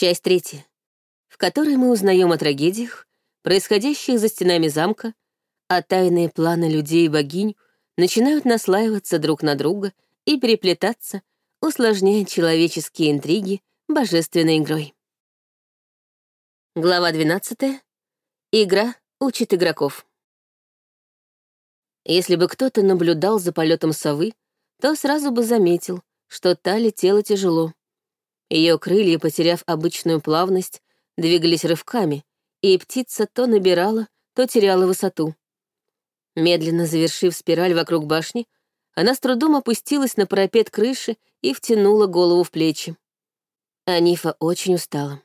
Часть третья, в которой мы узнаем о трагедиях, происходящих за стенами замка, а тайные планы людей и богинь начинают наслаиваться друг на друга и переплетаться, усложняя человеческие интриги божественной игрой. Глава 12. Игра учит игроков. Если бы кто-то наблюдал за полетом совы, то сразу бы заметил, что та летела тяжело. Ее крылья, потеряв обычную плавность, двигались рывками, и птица то набирала, то теряла высоту. Медленно завершив спираль вокруг башни, она с трудом опустилась на парапет крыши и втянула голову в плечи. Анифа очень устала.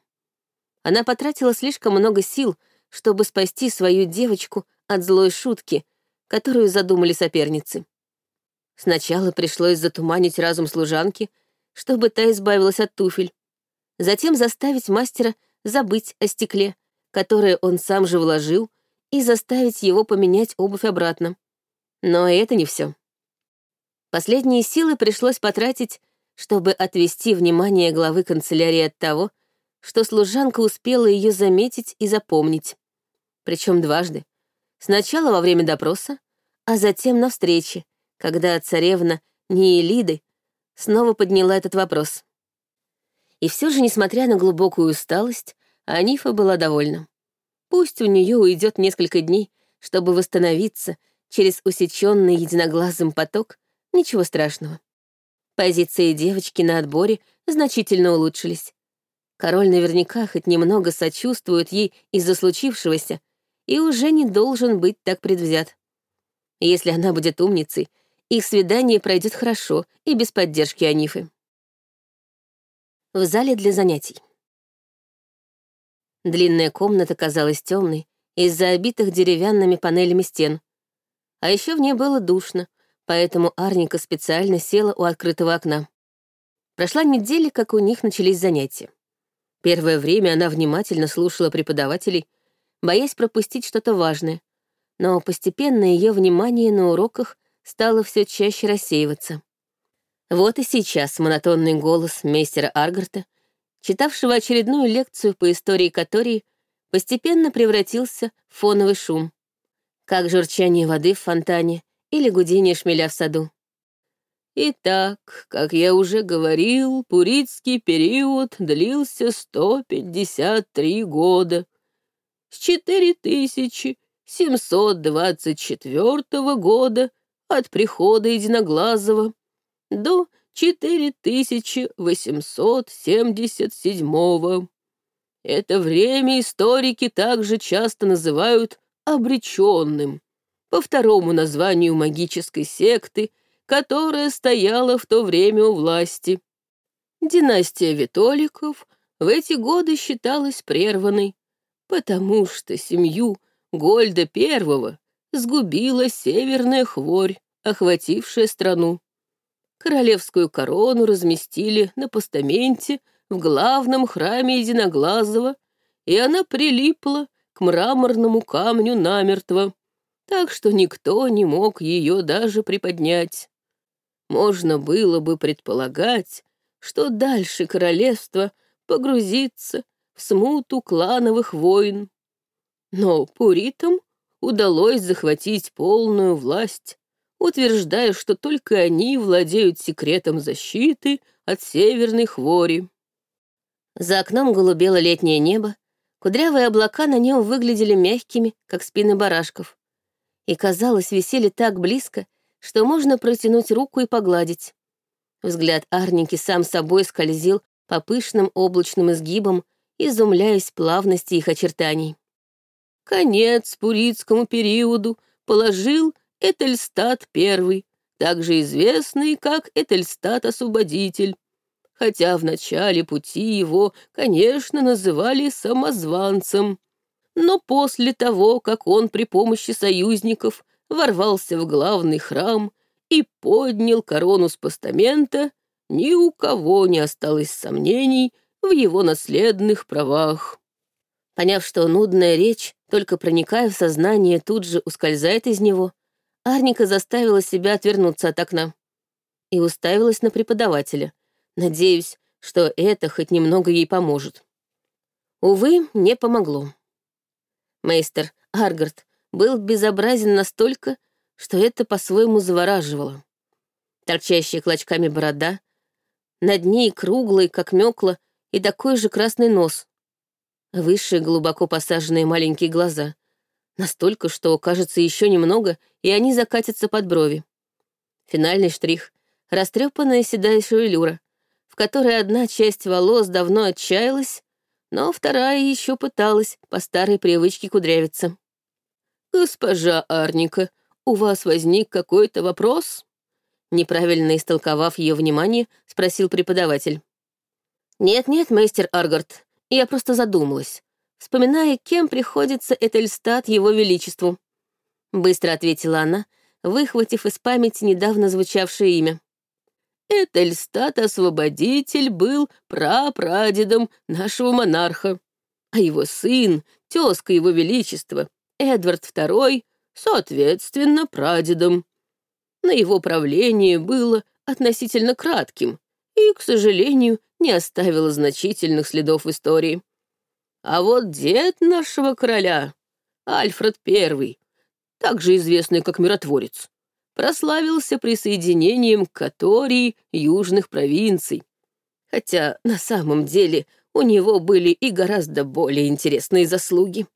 Она потратила слишком много сил, чтобы спасти свою девочку от злой шутки, которую задумали соперницы. Сначала пришлось затуманить разум служанки, чтобы та избавилась от туфель. Затем заставить мастера забыть о стекле, которое он сам же вложил, и заставить его поменять обувь обратно. Но это не все. Последние силы пришлось потратить, чтобы отвести внимание главы канцелярии от того, что служанка успела ее заметить и запомнить. Причем дважды. Сначала во время допроса, а затем на встрече, когда царевна Ниелиды снова подняла этот вопрос. И все же, несмотря на глубокую усталость, Анифа была довольна. Пусть у нее уйдет несколько дней, чтобы восстановиться через усеченный единоглазым поток, ничего страшного. Позиции девочки на отборе значительно улучшились. Король наверняка хоть немного сочувствует ей из-за случившегося и уже не должен быть так предвзят. Если она будет умницей, их свидание пройдет хорошо и без поддержки Анифы. В зале для занятий. Длинная комната казалась темной из-за обитых деревянными панелями стен. А еще в ней было душно, поэтому Арника специально села у открытого окна. Прошла неделя, как у них начались занятия. Первое время она внимательно слушала преподавателей, боясь пропустить что-то важное, но постепенно ее внимание на уроках стало все чаще рассеиваться. Вот и сейчас монотонный голос мейстера Аргарта читавшего очередную лекцию по истории которой постепенно превратился в фоновый шум, как журчание воды в фонтане или гудение шмеля в саду. Итак, как я уже говорил, пуритский период длился 153 года. С 4724 года от прихода Единоглазого до 4877 Это время историки также часто называют обреченным, по второму названию магической секты, которая стояла в то время у власти. Династия Витоликов в эти годы считалась прерванной, потому что семью Гольда I сгубила северная хворь, охватившая страну. Королевскую корону разместили на постаменте в главном храме Единоглазого, и она прилипла к мраморному камню намертво, так что никто не мог ее даже приподнять. Можно было бы предполагать, что дальше королевство погрузится в смуту клановых войн. Но пуритам удалось захватить полную власть утверждая, что только они владеют секретом защиты от северной хвори. За окном голубело летнее небо, кудрявые облака на нем выглядели мягкими, как спины барашков, и, казалось, висели так близко, что можно протянуть руку и погладить. Взгляд Арники сам собой скользил по пышным облачным изгибам, изумляясь плавности их очертаний. Конец пуритскому периоду положил Этельстат I, также известный как Этельстат-освободитель, хотя в начале пути его, конечно, называли самозванцем. Но после того, как он при помощи союзников ворвался в главный храм и поднял корону с постамента, ни у кого не осталось сомнений в его наследных правах. Поняв, что нудная речь, только проникая в сознание, тут же ускользает из него, Арника заставила себя отвернуться от окна и уставилась на преподавателя, надеясь, что это хоть немного ей поможет. Увы, не помогло. Мейстер Аргард был безобразен настолько, что это по-своему завораживало. Торчащая клочками борода, над ней круглый, как мёкла, и такой же красный нос. Высшие глубоко посаженные маленькие глаза. Настолько, что, кажется, еще немного, и они закатятся под брови. Финальный штрих — растрепанная седая шевелюра, в которой одна часть волос давно отчаялась, но вторая еще пыталась по старой привычке кудрявиться. «Госпожа Арника, у вас возник какой-то вопрос?» Неправильно истолковав ее внимание, спросил преподаватель. «Нет-нет, мастер Аргард, я просто задумалась, вспоминая, кем приходится Этельстат его величеству». Быстро ответила она, выхватив из памяти недавно звучавшее имя. Этельстат-освободитель был прапрадедом нашего монарха, а его сын, тезка его величества, Эдвард II, соответственно, прадедом. На его правление было относительно кратким и, к сожалению, не оставило значительных следов в истории. А вот дед нашего короля, Альфред I, также известный как миротворец, прославился присоединением к Катории южных провинций. Хотя на самом деле у него были и гораздо более интересные заслуги.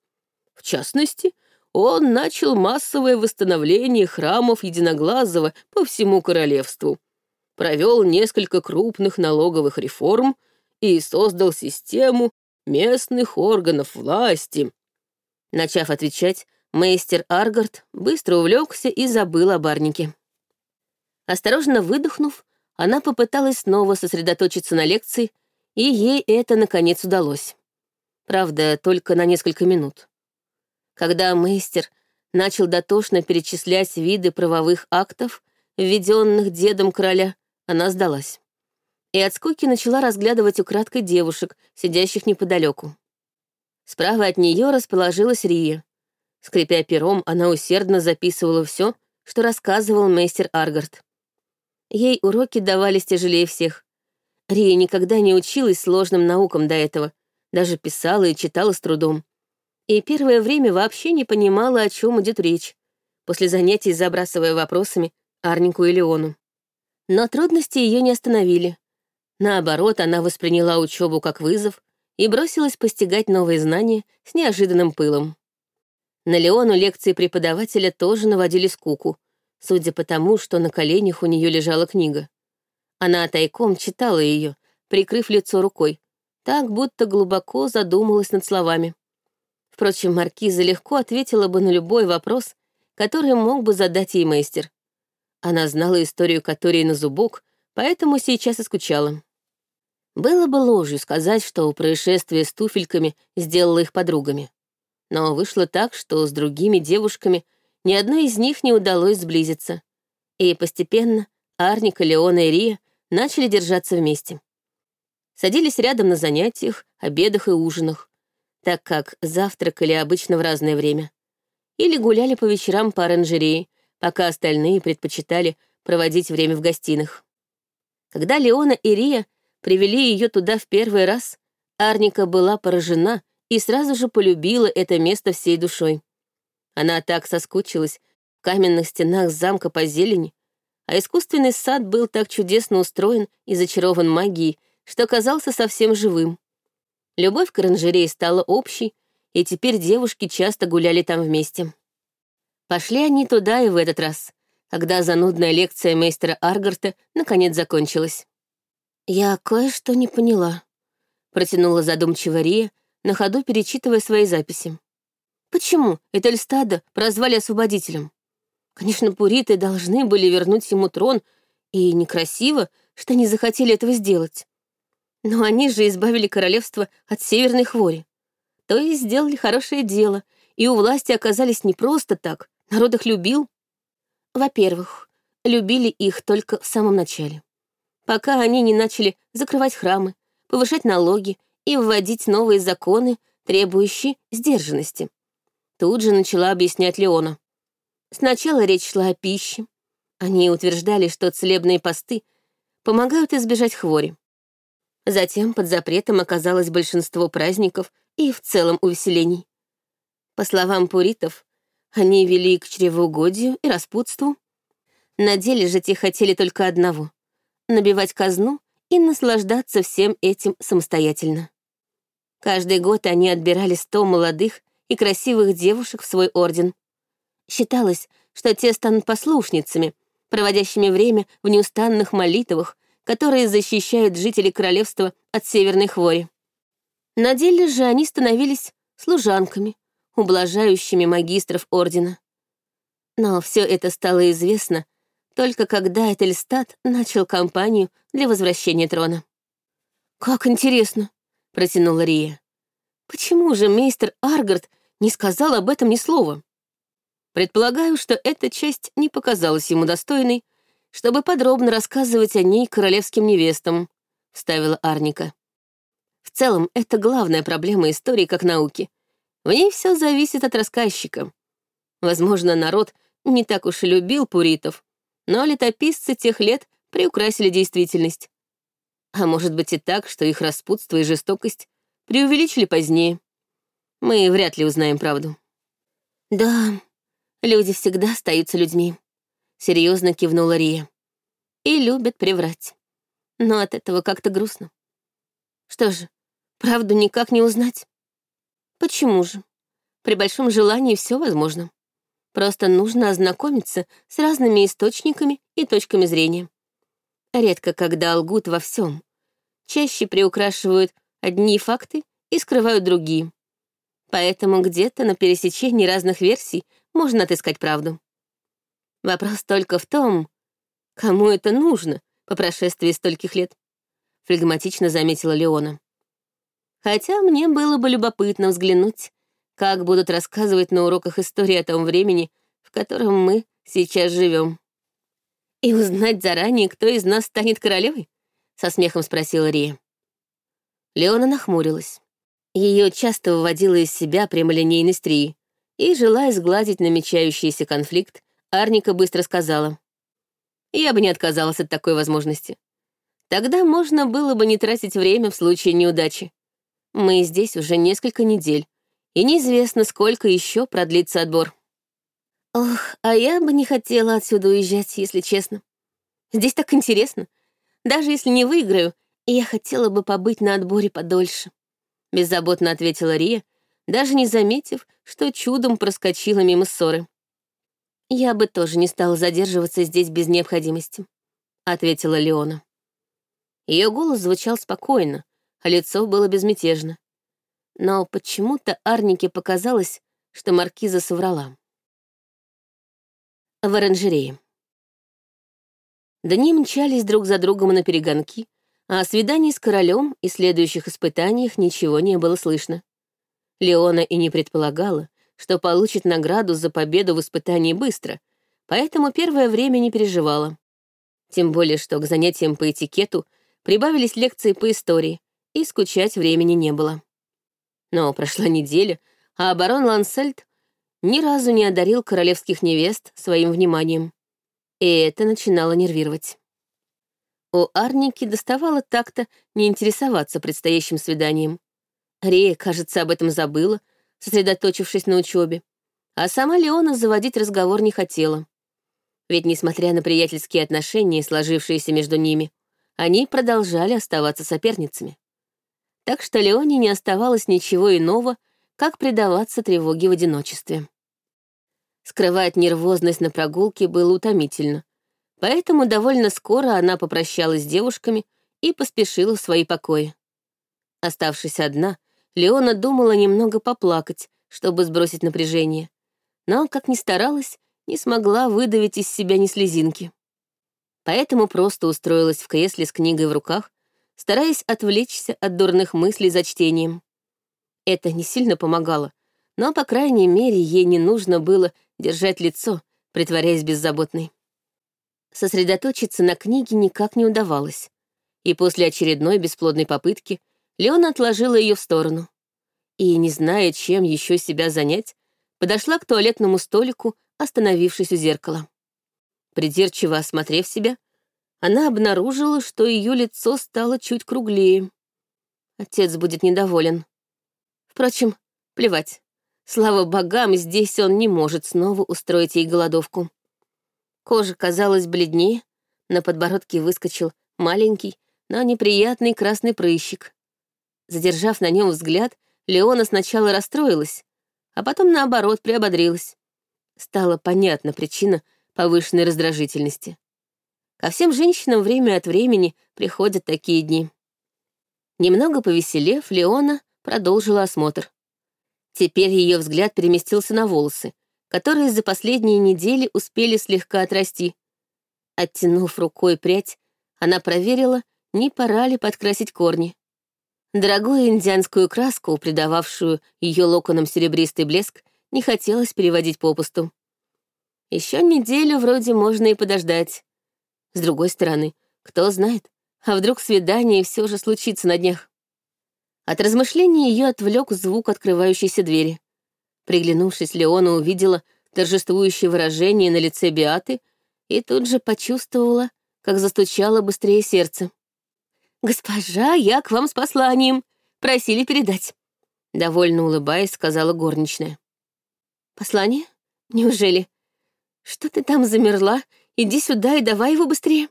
В частности, он начал массовое восстановление храмов Единоглазого по всему королевству, провел несколько крупных налоговых реформ и создал систему местных органов власти. Начав отвечать, Мейстер Аргард быстро увлекся и забыл о барнике. Осторожно выдохнув, она попыталась снова сосредоточиться на лекции, и ей это, наконец, удалось. Правда, только на несколько минут. Когда мейстер начал дотошно перечислять виды правовых актов, введенных дедом короля, она сдалась. И от скуки начала разглядывать украдкой девушек, сидящих неподалеку. Справа от нее расположилась Рия. Скрипя пером, она усердно записывала все, что рассказывал мастер Аргард. Ей уроки давались тяжелее всех. Рия никогда не училась сложным наукам до этого, даже писала и читала с трудом. И первое время вообще не понимала, о чем идет речь, после занятий забрасывая вопросами Арнику и Леону. Но трудности ее не остановили. Наоборот, она восприняла учебу как вызов и бросилась постигать новые знания с неожиданным пылом. На Леону лекции преподавателя тоже наводили скуку, судя по тому, что на коленях у нее лежала книга. Она тайком читала ее, прикрыв лицо рукой, так будто глубоко задумалась над словами. Впрочем, Маркиза легко ответила бы на любой вопрос, который мог бы задать ей мастер. Она знала историю которой на зубок, поэтому сейчас и скучала. Было бы ложью сказать, что происшествие с туфельками сделало их подругами. Но вышло так, что с другими девушками ни одной из них не удалось сблизиться. И постепенно Арника, Леона и Рия начали держаться вместе. Садились рядом на занятиях, обедах и ужинах, так как завтракали обычно в разное время. Или гуляли по вечерам по оранжерее, пока остальные предпочитали проводить время в гостиных. Когда Леона и Рия привели ее туда в первый раз, Арника была поражена и сразу же полюбила это место всей душой. Она так соскучилась в каменных стенах замка по зелени, а искусственный сад был так чудесно устроен и зачарован магией, что казался совсем живым. Любовь к оранжерее стала общей, и теперь девушки часто гуляли там вместе. Пошли они туда и в этот раз, когда занудная лекция мейстера Аргарта наконец закончилась. «Я кое-что не поняла», — протянула задумчиво Рия, на ходу перечитывая свои записи. Почему Этельстада прозвали освободителем? Конечно, пуриты должны были вернуть ему трон, и некрасиво, что они захотели этого сделать. Но они же избавили королевство от северной хвори. То есть сделали хорошее дело, и у власти оказались не просто так, народ их любил. Во-первых, любили их только в самом начале. Пока они не начали закрывать храмы, повышать налоги и вводить новые законы, требующие сдержанности. Тут же начала объяснять Леона. Сначала речь шла о пище. Они утверждали, что целебные посты помогают избежать хвори. Затем под запретом оказалось большинство праздников и в целом увеселений. По словам пуритов, они вели к чревоугодию и распутству. На деле же те хотели только одного — набивать казну и наслаждаться всем этим самостоятельно. Каждый год они отбирали сто молодых и красивых девушек в свой орден. Считалось, что те станут послушницами, проводящими время в неустанных молитвах, которые защищают жителей королевства от северной хвори. На деле же они становились служанками, ублажающими магистров ордена. Но все это стало известно только когда Этельстат начал кампанию для возвращения трона. «Как интересно», — протянула Рия. «Почему же мейстер Аргард не сказал об этом ни слова?» Предполагаю, что эта часть не показалась ему достойной, чтобы подробно рассказывать о ней королевским невестам», — вставила Арника. «В целом, это главная проблема истории как науки. В ней все зависит от рассказчика. Возможно, народ не так уж и любил пуритов, но летописцы тех лет приукрасили действительность. А может быть и так, что их распутство и жестокость преувеличили позднее. Мы вряд ли узнаем правду. Да, люди всегда остаются людьми, серьезно кивнула Рия. И любят приврать. Но от этого как-то грустно. Что же, правду никак не узнать? Почему же? При большом желании все возможно. Просто нужно ознакомиться с разными источниками и точками зрения. Редко когда лгут во всем. Чаще приукрашивают одни факты и скрывают другие. Поэтому где-то на пересечении разных версий можно отыскать правду. Вопрос только в том, кому это нужно по прошествии стольких лет, флегматично заметила Леона. Хотя мне было бы любопытно взглянуть, как будут рассказывать на уроках истории о том времени, в котором мы сейчас живем. «И узнать заранее, кто из нас станет королевой?» — со смехом спросила Рия. Леона нахмурилась. Ее часто выводила из себя прямолинейность Рии, и, желая сгладить намечающийся конфликт, Арника быстро сказала. «Я бы не отказалась от такой возможности. Тогда можно было бы не тратить время в случае неудачи. Мы здесь уже несколько недель, и неизвестно, сколько еще продлится отбор». «Ох, а я бы не хотела отсюда уезжать, если честно. Здесь так интересно. Даже если не выиграю, я хотела бы побыть на отборе подольше», — беззаботно ответила Рия, даже не заметив, что чудом проскочила мимо ссоры. «Я бы тоже не стала задерживаться здесь без необходимости», — ответила Леона. Ее голос звучал спокойно, лицо было безмятежно. Но почему-то Арнике показалось, что маркиза соврала. В оранжерее. Дни мчались друг за другом на перегонки, а о свидании с королем и следующих испытаниях ничего не было слышно. Леона и не предполагала, что получит награду за победу в испытании быстро, поэтому первое время не переживала. Тем более, что к занятиям по этикету прибавились лекции по истории, и скучать времени не было. Но прошла неделя, а барон Лансельд ни разу не одарил королевских невест своим вниманием. И это начинало нервировать. У Арники доставало так-то не интересоваться предстоящим свиданием. Рея, кажется, об этом забыла, сосредоточившись на учебе, а сама Леона заводить разговор не хотела. Ведь, несмотря на приятельские отношения, сложившиеся между ними, они продолжали оставаться соперницами. Так что Леоне не оставалось ничего иного, как предаваться тревоге в одиночестве. Скрывать нервозность на прогулке было утомительно, поэтому довольно скоро она попрощалась с девушками и поспешила в свои покои. Оставшись одна, Леона думала немного поплакать, чтобы сбросить напряжение. Но, как ни старалась, не смогла выдавить из себя ни слезинки. Поэтому просто устроилась в кресле с книгой в руках, стараясь отвлечься от дурных мыслей за чтением. Это не сильно помогало, но, по крайней мере, ей не нужно было держать лицо, притворяясь беззаботной. Сосредоточиться на книге никак не удавалось, и после очередной бесплодной попытки Леона отложила ее в сторону. И, не зная, чем еще себя занять, подошла к туалетному столику, остановившись у зеркала. Придирчиво осмотрев себя, она обнаружила, что ее лицо стало чуть круглее. Отец будет недоволен. Впрочем, плевать. Слава богам, здесь он не может снова устроить ей голодовку. Кожа казалась бледнее, на подбородке выскочил маленький, но неприятный красный прыщик. Задержав на нем взгляд, Леона сначала расстроилась, а потом, наоборот, приободрилась. Стала понятна причина повышенной раздражительности. Ко всем женщинам время от времени приходят такие дни. Немного повеселев, Леона продолжила осмотр. Теперь ее взгляд переместился на волосы, которые за последние недели успели слегка отрасти. Оттянув рукой прядь, она проверила, не пора ли подкрасить корни. Дорогую индианскую краску, придававшую ее локонам серебристый блеск, не хотелось переводить попусту. Еще неделю вроде можно и подождать. С другой стороны, кто знает, а вдруг свидание все же случится на днях. От размышлений ее отвлек звук открывающейся двери. Приглянувшись, Леона увидела торжествующее выражение на лице Биаты и тут же почувствовала, как застучало быстрее сердце. «Госпожа, я к вам с посланием. Просили передать». Довольно улыбаясь, сказала горничная. «Послание? Неужели? Что ты там замерла? Иди сюда и давай его быстрее».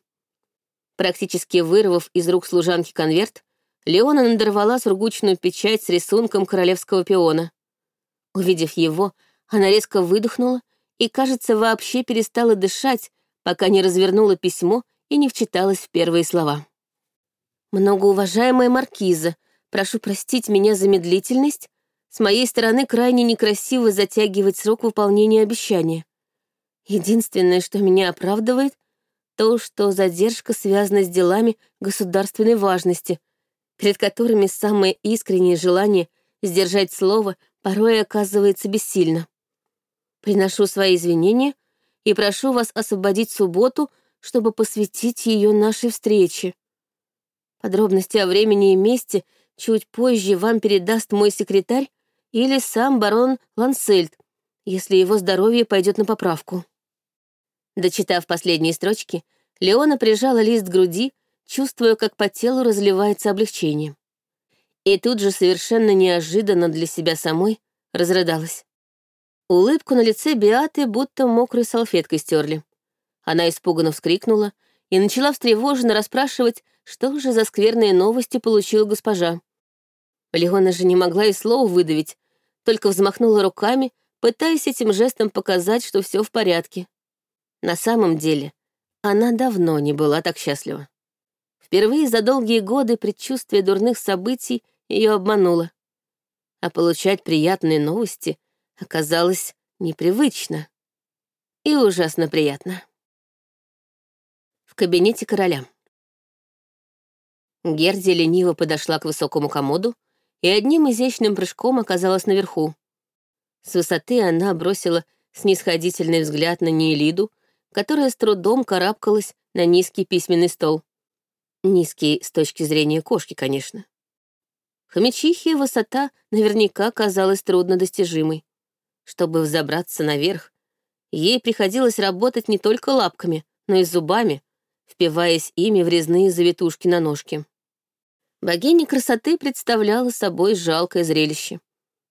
Практически вырвав из рук служанки конверт, Леона надорвала сургучную печать с рисунком королевского пиона. Увидев его, она резко выдохнула и, кажется, вообще перестала дышать, пока не развернула письмо и не вчиталась в первые слова. «Многоуважаемая маркиза, прошу простить меня за медлительность. С моей стороны крайне некрасиво затягивать срок выполнения обещания. Единственное, что меня оправдывает, то, что задержка связана с делами государственной важности, перед которыми самое искреннее желание сдержать слово порой оказывается бессильно. Приношу свои извинения и прошу вас освободить субботу, чтобы посвятить ее нашей встрече. Подробности о времени и месте чуть позже вам передаст мой секретарь или сам барон Лансельд, если его здоровье пойдет на поправку. Дочитав последние строчки, Леона прижала лист к груди, чувствуя, как по телу разливается облегчение. И тут же совершенно неожиданно для себя самой разрыдалась. Улыбку на лице Биаты будто мокрой салфеткой стерли. Она испуганно вскрикнула и начала встревоженно расспрашивать, что же за скверные новости получила госпожа. Леона же не могла и слова выдавить, только взмахнула руками, пытаясь этим жестом показать, что все в порядке. На самом деле, она давно не была так счастлива. Впервые за долгие годы предчувствие дурных событий ее обмануло. А получать приятные новости оказалось непривычно и ужасно приятно. В кабинете короля. Герди лениво подошла к высокому комоду и одним изящным прыжком оказалась наверху. С высоты она бросила снисходительный взгляд на Неэлиду, которая с трудом карабкалась на низкий письменный стол. Низкий с точки зрения кошки, конечно. Хомячихе высота наверняка казалась труднодостижимой. Чтобы взобраться наверх, ей приходилось работать не только лапками, но и зубами, впиваясь ими в резные завитушки на ножке. Богиня красоты представляла собой жалкое зрелище.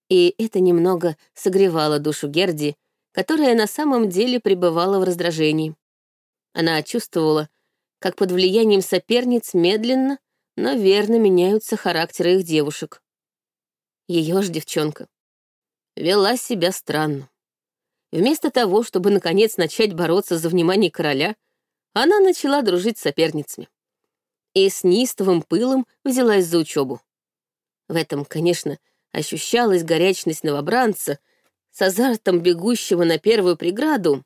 И это немного согревало душу Герди, которая на самом деле пребывала в раздражении. Она чувствовала, как под влиянием соперниц медленно, но верно меняются характеры их девушек. Ее ж девчонка вела себя странно. Вместо того, чтобы наконец начать бороться за внимание короля, она начала дружить с соперницами. И с неистовым пылом взялась за учебу. В этом, конечно, ощущалась горячность новобранца, с азартом бегущего на первую преграду,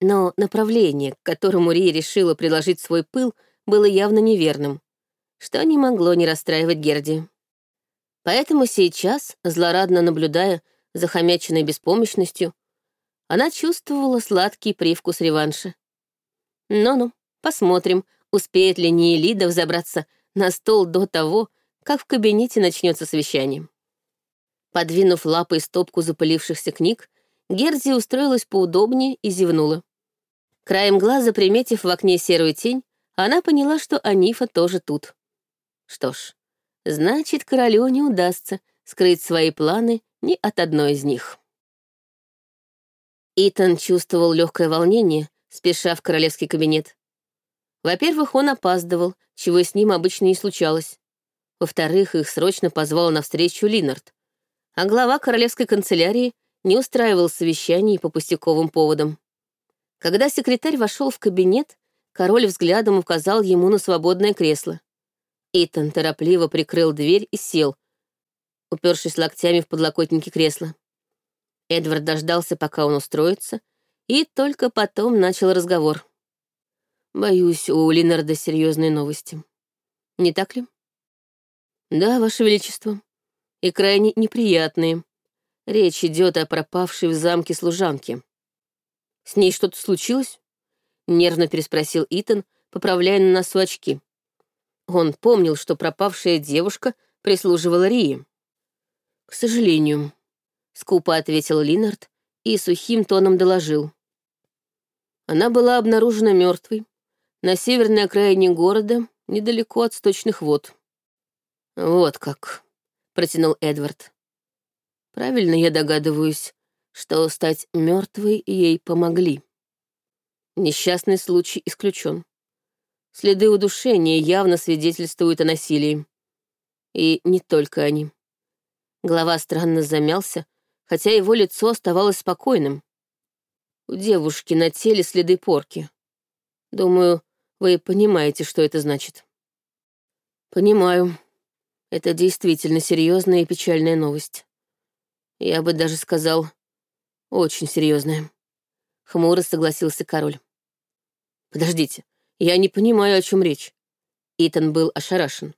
но направление, к которому Ри решила приложить свой пыл, было явно неверным, что не могло не расстраивать Герди. Поэтому сейчас, злорадно наблюдая за хомячиной беспомощностью, она чувствовала сладкий привкус реванша. Ну-ну, посмотрим, успеет ли Ниелида взобраться на стол до того, как в кабинете начнется совещание. Подвинув лапой стопку запылившихся книг, Герзи устроилась поудобнее и зевнула. Краем глаза, приметив в окне серую тень, она поняла, что Анифа тоже тут. Что ж, значит, королю не удастся скрыть свои планы ни от одной из них. Итан чувствовал легкое волнение, спеша в королевский кабинет. Во-первых, он опаздывал, чего с ним обычно не случалось. Во-вторых, их срочно позвал на встречу Линард, а глава королевской канцелярии не устраивал совещаний по пустяковым поводам. Когда секретарь вошел в кабинет, король взглядом указал ему на свободное кресло. Итан торопливо прикрыл дверь и сел, упершись локтями в подлокотники кресла. Эдвард дождался, пока он устроится, и только потом начал разговор. Боюсь, у Линарда серьезные новости. Не так ли? Да, Ваше Величество. И крайне неприятные. Речь идет о пропавшей в замке служанке. С ней что-то случилось? Нервно переспросил Итан, поправляя на носу очки. Он помнил, что пропавшая девушка прислуживала Рии. «К сожалению», — скупо ответил Линард и сухим тоном доложил. Она была обнаружена мертвой на северной окраине города, недалеко от сточных вод. «Вот как», — протянул Эдвард. «Правильно я догадываюсь, что стать мертвой ей помогли. Несчастный случай исключен. Следы удушения явно свидетельствуют о насилии. И не только они. Глава странно замялся, хотя его лицо оставалось спокойным. У девушки на теле следы порки. Думаю, вы понимаете, что это значит. Понимаю. Это действительно серьезная и печальная новость. Я бы даже сказал, очень серьезная. Хмуро согласился король. Подождите, я не понимаю, о чем речь. Итан был ошарашен.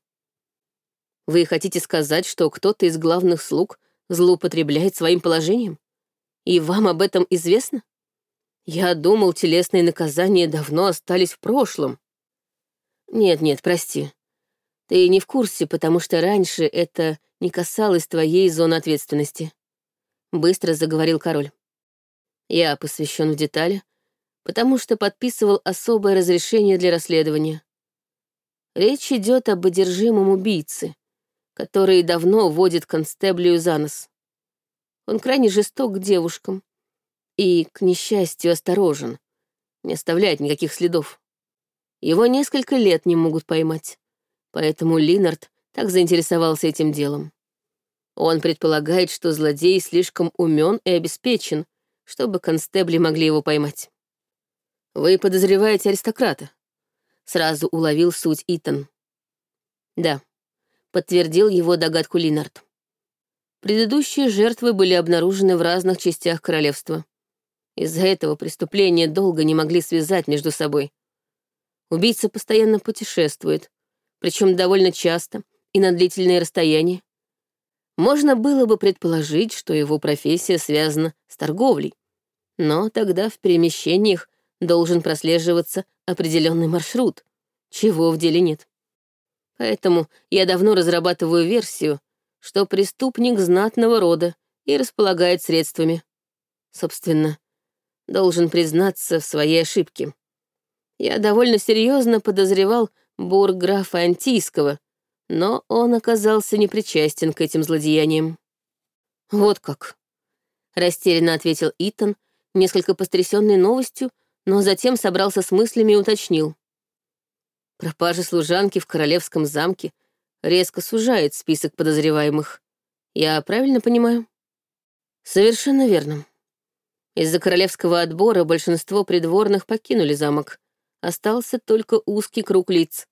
Вы хотите сказать, что кто-то из главных слуг злоупотребляет своим положением? И вам об этом известно? Я думал, телесные наказания давно остались в прошлом. Нет-нет, прости. Ты не в курсе, потому что раньше это не касалось твоей зоны ответственности. Быстро заговорил король. Я посвящен в детали, потому что подписывал особое разрешение для расследования. Речь идет об одержимом убийце, который давно водит констеблию за нос. Он крайне жесток к девушкам и, к несчастью, осторожен, не оставляет никаких следов. Его несколько лет не могут поймать, поэтому Линард так заинтересовался этим делом. Он предполагает, что злодей слишком умен и обеспечен, чтобы констебли могли его поймать. «Вы подозреваете аристократа?» Сразу уловил суть Итан. «Да», подтвердил его догадку Линард. Предыдущие жертвы были обнаружены в разных частях королевства. Из-за этого преступления долго не могли связать между собой. Убийца постоянно путешествует, причем довольно часто и на длительные расстояния. Можно было бы предположить, что его профессия связана с торговлей, но тогда в перемещениях должен прослеживаться определенный маршрут, чего в деле нет. Поэтому я давно разрабатываю версию, что преступник знатного рода и располагает средствами. Собственно, должен признаться в своей ошибке. Я довольно серьезно подозревал бурграфа Антийского, но он оказался непричастен к этим злодеяниям. «Вот как», — растерянно ответил Итан, несколько потрясенный новостью, но затем собрался с мыслями и уточнил. Пропажа служанки в королевском замке резко сужает список подозреваемых. Я правильно понимаю? Совершенно верно. Из-за королевского отбора большинство придворных покинули замок. Остался только узкий круг лиц.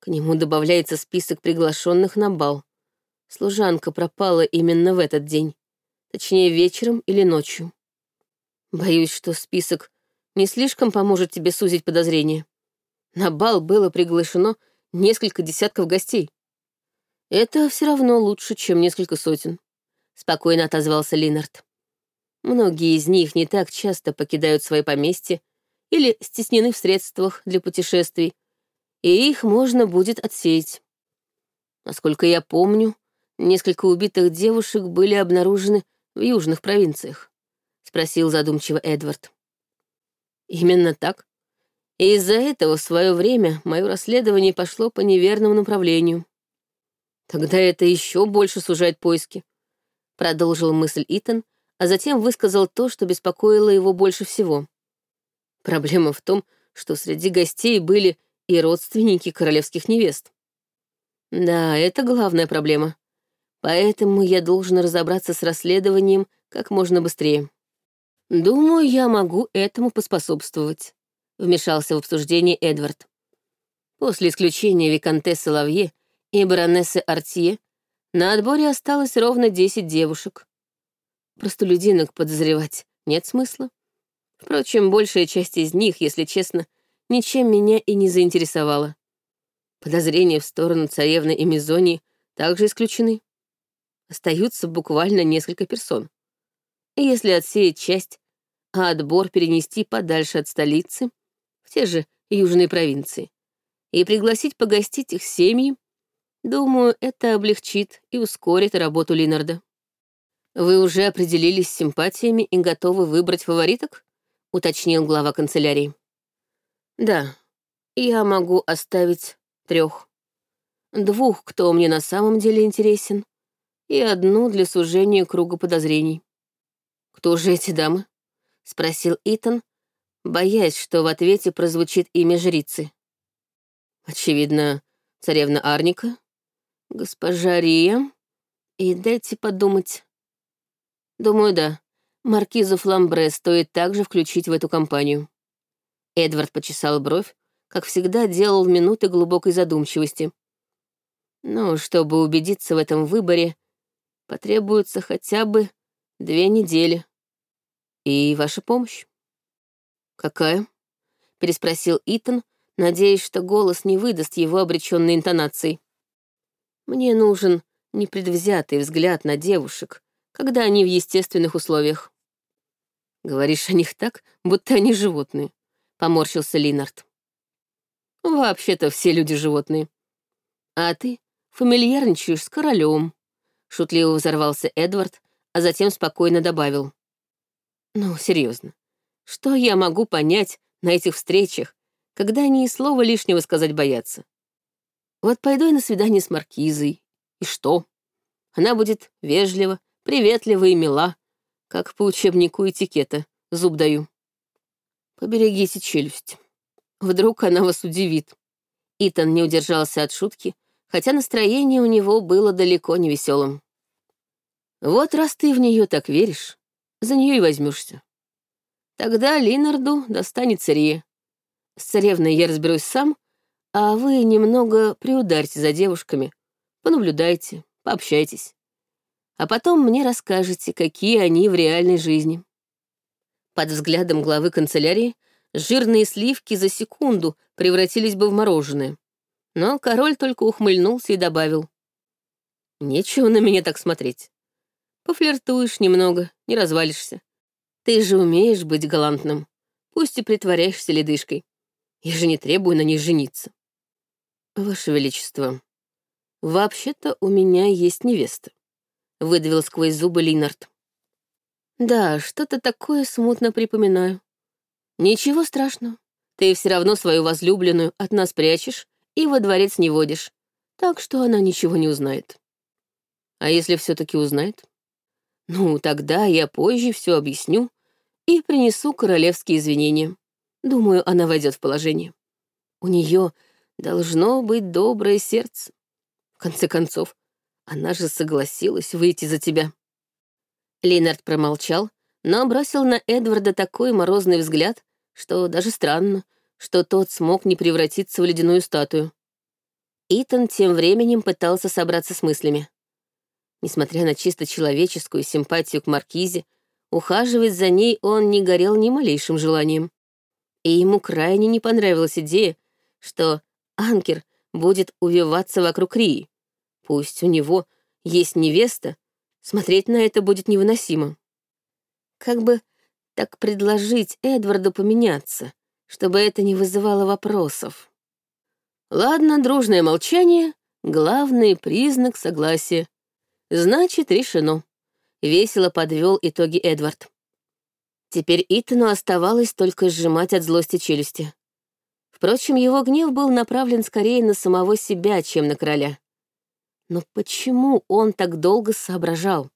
К нему добавляется список приглашенных на бал. Служанка пропала именно в этот день. Точнее, вечером или ночью. Боюсь, что список не слишком поможет тебе сузить подозрения. На бал было приглашено несколько десятков гостей. Это все равно лучше, чем несколько сотен, спокойно отозвался Линард. Многие из них не так часто покидают свои поместья или стеснены в средствах для путешествий, и их можно будет отсеять. Насколько я помню, несколько убитых девушек были обнаружены в южных провинциях, спросил задумчиво Эдвард. Именно так, И из-за этого в свое время мое расследование пошло по неверному направлению. Тогда это еще больше сужает поиски. Продолжил мысль Итан, а затем высказал то, что беспокоило его больше всего. Проблема в том, что среди гостей были и родственники королевских невест. Да, это главная проблема. Поэтому я должен разобраться с расследованием как можно быстрее. Думаю, я могу этому поспособствовать, вмешался в обсуждение Эдвард. После исключения виконтессы Лавье и баронессы Артье на отборе осталось ровно 10 девушек. Простолюдинок подозревать нет смысла. Впрочем, большая часть из них, если честно, ничем меня и не заинтересовала. Подозрения в сторону царевны и Мизонии также исключены. Остаются буквально несколько персон. И если отсеять часть, а отбор перенести подальше от столицы, в те же южные провинции, и пригласить погостить их семьи, думаю, это облегчит и ускорит работу Линарда. Вы уже определились с симпатиями и готовы выбрать фавориток? — уточнил глава канцелярии. «Да, я могу оставить трех. Двух, кто мне на самом деле интересен, и одну для сужения круга подозрений». «Кто же эти дамы?» — спросил Итан, боясь, что в ответе прозвучит имя жрицы. «Очевидно, царевна Арника, госпожа Рия, и дайте подумать. Думаю, да, Маркизу Фламбре стоит также включить в эту компанию. Эдвард почесал бровь, как всегда делал в минуты глубокой задумчивости. Но чтобы убедиться в этом выборе, потребуется хотя бы две недели. И ваша помощь. «Какая?» — переспросил Итан, надеясь, что голос не выдаст его обреченной интонацией. «Мне нужен непредвзятый взгляд на девушек, когда они в естественных условиях. Говоришь о них так, будто они животные, поморщился Линард. Вообще-то все люди животные. А ты фамильярничаешь с королем, шутливо взорвался Эдвард, а затем спокойно добавил. Ну, серьезно, что я могу понять на этих встречах, когда они и слова лишнего сказать боятся? Вот пойду я на свидание с Маркизой. И что? Она будет вежлива, приветлива и мила, как по учебнику этикета, зуб даю. Поберегите челюсть. Вдруг она вас удивит. Итан не удержался от шутки, хотя настроение у него было далеко не веселым. Вот раз ты в нее так веришь, за нее и возьмешься. Тогда Линарду достанется Рия. С царевной я разберусь сам, а вы немного приударьте за девушками, понаблюдайте, пообщайтесь а потом мне расскажете, какие они в реальной жизни. Под взглядом главы канцелярии жирные сливки за секунду превратились бы в мороженое. Но король только ухмыльнулся и добавил. «Нечего на меня так смотреть. Пофлиртуешь немного, не развалишься. Ты же умеешь быть галантным, пусть и притворяешься ледышкой. Я же не требую на ней жениться». «Ваше Величество, вообще-то у меня есть невеста выдавил сквозь зубы Линард. Да, что-то такое смутно припоминаю. Ничего страшного. Ты все равно свою возлюбленную от нас прячешь и во дворец не водишь, так что она ничего не узнает. А если все-таки узнает? Ну, тогда я позже все объясню и принесу королевские извинения. Думаю, она войдет в положение. У нее должно быть доброе сердце. В конце концов, она же согласилась выйти за тебя». Линард промолчал, но бросил на Эдварда такой морозный взгляд, что даже странно, что тот смог не превратиться в ледяную статую. Итан тем временем пытался собраться с мыслями. Несмотря на чисто человеческую симпатию к Маркизе, ухаживать за ней он не горел ни малейшим желанием. И ему крайне не понравилась идея, что Анкер будет увиваться вокруг Рии. Пусть у него есть невеста, смотреть на это будет невыносимо. Как бы так предложить Эдварду поменяться, чтобы это не вызывало вопросов? Ладно, дружное молчание — главный признак согласия. Значит, решено. Весело подвел итоги Эдвард. Теперь Итану оставалось только сжимать от злости челюсти. Впрочем, его гнев был направлен скорее на самого себя, чем на короля. Но почему он так долго соображал?